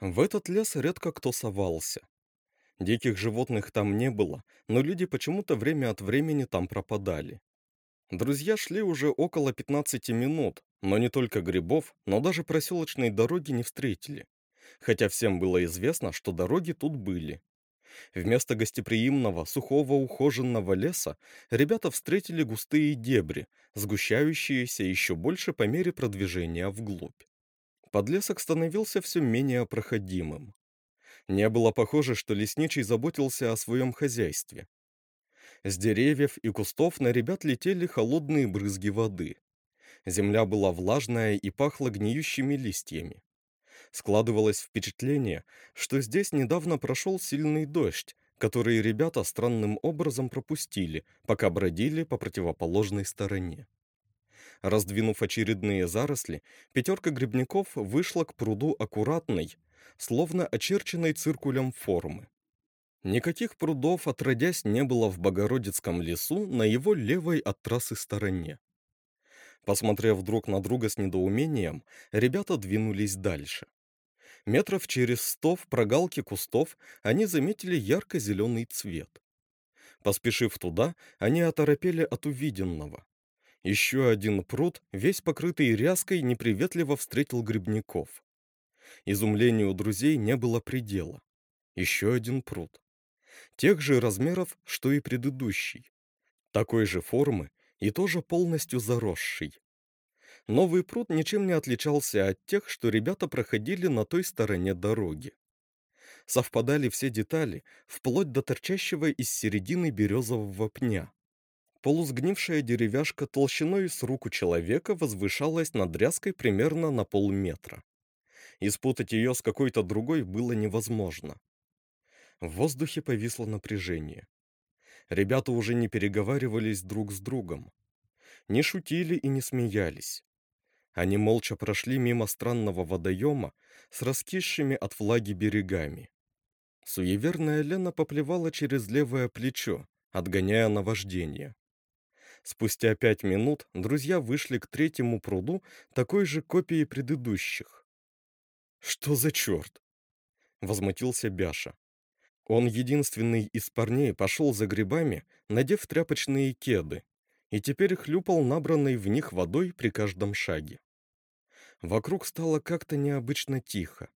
В этот лес редко кто совался. Диких животных там не было, но люди почему-то время от времени там пропадали. Друзья шли уже около 15 минут, но не только грибов, но даже проселочной дороги не встретили. Хотя всем было известно, что дороги тут были. Вместо гостеприимного, сухого, ухоженного леса ребята встретили густые дебри, сгущающиеся еще больше по мере продвижения вглубь. Подлесок становился все менее проходимым. Не было похоже, что лесничий заботился о своем хозяйстве. С деревьев и кустов на ребят летели холодные брызги воды. Земля была влажная и пахла гниющими листьями. Складывалось впечатление, что здесь недавно прошел сильный дождь, который ребята странным образом пропустили, пока бродили по противоположной стороне. Раздвинув очередные заросли, пятерка грибников вышла к пруду аккуратной, словно очерченной циркулем формы. Никаких прудов отродясь не было в Богородицком лесу на его левой от трассы стороне. Посмотрев друг на друга с недоумением, ребята двинулись дальше. Метров через сто в прогалке кустов они заметили ярко-зеленый цвет. Поспешив туда, они оторопели от увиденного. Еще один пруд, весь покрытый ряской, неприветливо встретил грибников. Изумлению друзей не было предела. Еще один пруд. Тех же размеров, что и предыдущий. Такой же формы и тоже полностью заросший. Новый пруд ничем не отличался от тех, что ребята проходили на той стороне дороги. Совпадали все детали, вплоть до торчащего из середины березового пня. Полусгнившая деревяшка толщиной с руку человека возвышалась над ряской примерно на полметра. И спутать ее с какой-то другой было невозможно. В воздухе повисло напряжение. Ребята уже не переговаривались друг с другом. Не шутили и не смеялись. Они молча прошли мимо странного водоема с раскисшими от влаги берегами. Суеверная Лена поплевала через левое плечо, отгоняя наваждение. Спустя пять минут друзья вышли к третьему пруду, такой же копии предыдущих. «Что за черт?» — возмутился Бяша. Он единственный из парней пошел за грибами, надев тряпочные кеды, и теперь хлюпал набранной в них водой при каждом шаге. Вокруг стало как-то необычно тихо.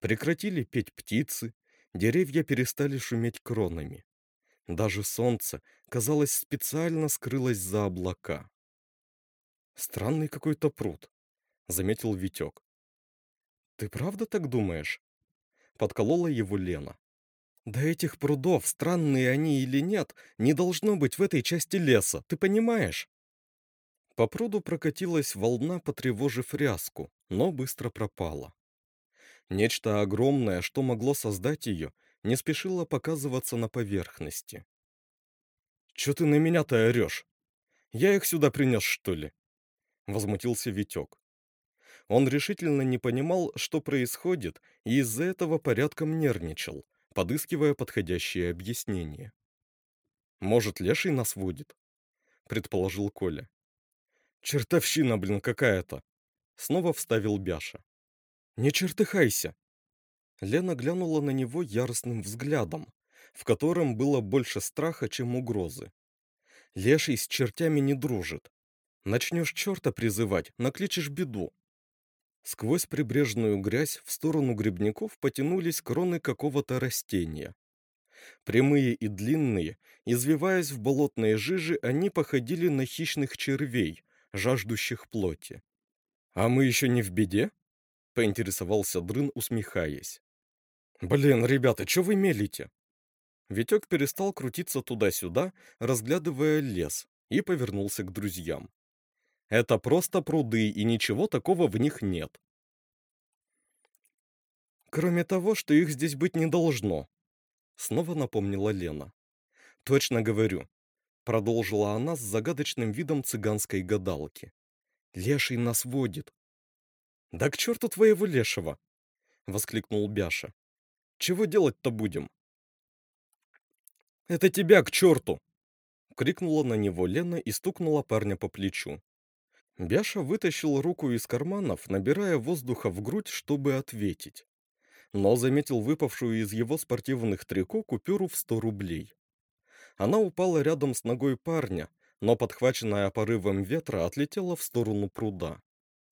Прекратили петь птицы, деревья перестали шуметь кронами. Даже солнце, казалось, специально скрылось за облака. «Странный какой-то пруд», — заметил Витек. «Ты правда так думаешь?» — подколола его Лена. «Да этих прудов, странные они или нет, не должно быть в этой части леса, ты понимаешь?» По пруду прокатилась волна, потревожив ряску, но быстро пропала. Нечто огромное, что могло создать ее, не спешило показываться на поверхности. «Чё ты на меня-то орёшь? Я их сюда принес, что ли?» Возмутился Витек. Он решительно не понимал, что происходит, и из-за этого порядком нервничал, подыскивая подходящее объяснение. «Может, леший нас водит?» — предположил Коля. «Чертовщина, блин, какая-то!» Снова вставил Бяша. «Не чертыхайся!» Лена глянула на него яростным взглядом, в котором было больше страха, чем угрозы. Леший с чертями не дружит. Начнешь черта призывать, накличешь беду. Сквозь прибрежную грязь в сторону грибников потянулись кроны какого-то растения. Прямые и длинные, извиваясь в болотной жиже, они походили на хищных червей, жаждущих плоти. «А мы еще не в беде?» — поинтересовался Дрын, усмехаясь. «Блин, ребята, что вы мелите?» Витек перестал крутиться туда-сюда, разглядывая лес, и повернулся к друзьям. «Это просто пруды, и ничего такого в них нет». «Кроме того, что их здесь быть не должно», — снова напомнила Лена. «Точно говорю, Продолжила она с загадочным видом цыганской гадалки. «Леший нас водит». «Да к черту твоего лешего!» — воскликнул Бяша. «Чего делать-то будем?» «Это тебя к черту!» — крикнула на него Лена и стукнула парня по плечу. Бяша вытащил руку из карманов, набирая воздуха в грудь, чтобы ответить. но заметил выпавшую из его спортивных трико купюру в 100 рублей. Она упала рядом с ногой парня, но, подхваченная порывом ветра, отлетела в сторону пруда.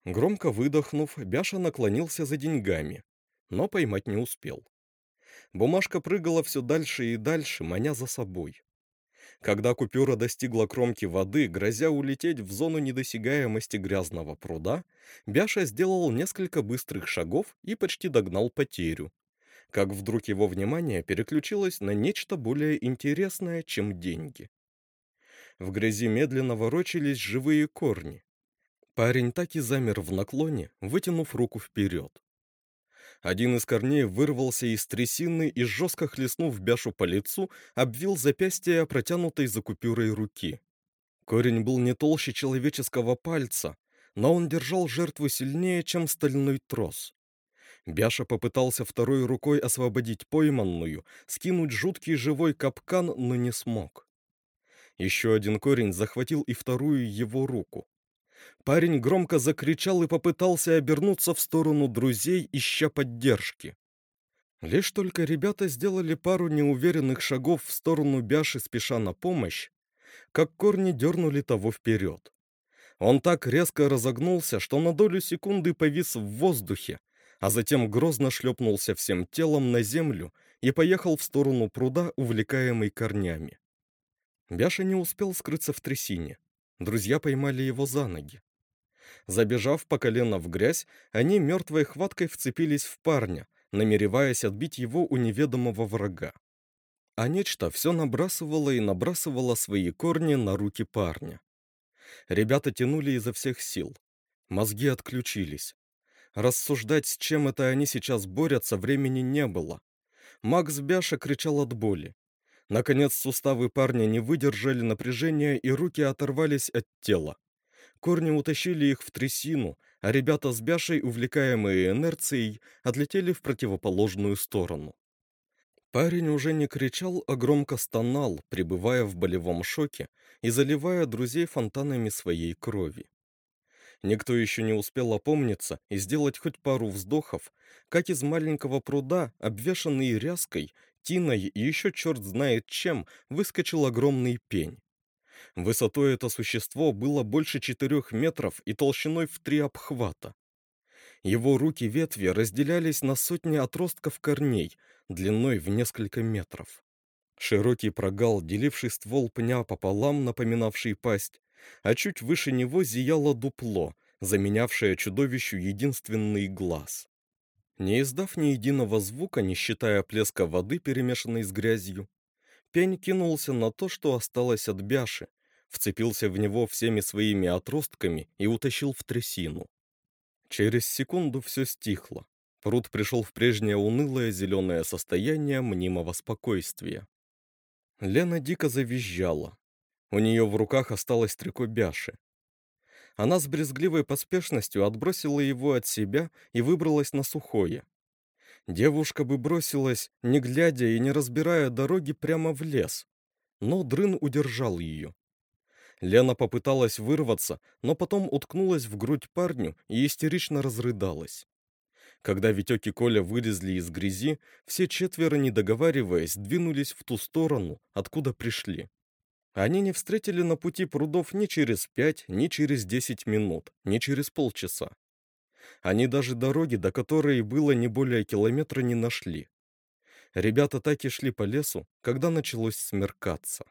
Громко выдохнув, Бяша наклонился за деньгами, но поймать не успел. Бумажка прыгала все дальше и дальше, маня за собой. Когда купюра достигла кромки воды, грозя улететь в зону недосягаемости грязного пруда, Бяша сделал несколько быстрых шагов и почти догнал потерю. Как вдруг его внимание переключилось на нечто более интересное, чем деньги. В грязи медленно ворочались живые корни. Парень так и замер в наклоне, вытянув руку вперед. Один из корней вырвался из трясины и, жестко хлестнув Бяшу по лицу, обвил запястье протянутой за купюрой руки. Корень был не толще человеческого пальца, но он держал жертву сильнее, чем стальной трос. Бяша попытался второй рукой освободить пойманную, скинуть жуткий живой капкан, но не смог. Еще один корень захватил и вторую его руку. Парень громко закричал и попытался обернуться в сторону друзей, ища поддержки. Лишь только ребята сделали пару неуверенных шагов в сторону Бяши, спеша на помощь, как корни дернули того вперед. Он так резко разогнулся, что на долю секунды повис в воздухе, а затем грозно шлепнулся всем телом на землю и поехал в сторону пруда, увлекаемый корнями. Бяша не успел скрыться в трясине. Друзья поймали его за ноги. Забежав по колено в грязь, они мертвой хваткой вцепились в парня, намереваясь отбить его у неведомого врага. А нечто все набрасывало и набрасывало свои корни на руки парня. Ребята тянули изо всех сил. Мозги отключились. Рассуждать, с чем это они сейчас борются, времени не было. Макс Бяша кричал от боли. Наконец суставы парня не выдержали напряжения, и руки оторвались от тела. Корни утащили их в трясину, а ребята с Бяшей, увлекаемые инерцией, отлетели в противоположную сторону. Парень уже не кричал, а громко стонал, пребывая в болевом шоке и заливая друзей фонтанами своей крови. Никто еще не успел опомниться и сделать хоть пару вздохов, как из маленького пруда, обвешанный ряской, тиной и еще черт знает чем, выскочил огромный пень. Высотой это существо было больше четырех метров и толщиной в три обхвата. Его руки-ветви разделялись на сотни отростков корней, длиной в несколько метров. Широкий прогал, деливший ствол пня пополам, напоминавший пасть, а чуть выше него зияло дупло, заменявшее чудовищу единственный глаз. Не издав ни единого звука, не считая плеска воды, перемешанной с грязью, пень кинулся на то, что осталось от бяши, вцепился в него всеми своими отростками и утащил в трясину. Через секунду все стихло. Пруд пришел в прежнее унылое зеленое состояние мнимого спокойствия. Лена дико завизжала. У нее в руках осталось трико бяши. Она с брезгливой поспешностью отбросила его от себя и выбралась на сухое. Девушка бы бросилась, не глядя и не разбирая дороги, прямо в лес. Но Дрын удержал ее. Лена попыталась вырваться, но потом уткнулась в грудь парню и истерично разрыдалась. Когда Витек и Коля вылезли из грязи, все четверо, не договариваясь, двинулись в ту сторону, откуда пришли. Они не встретили на пути прудов ни через пять, ни через десять минут, ни через полчаса. Они даже дороги, до которой было не более километра, не нашли. Ребята так и шли по лесу, когда началось смеркаться.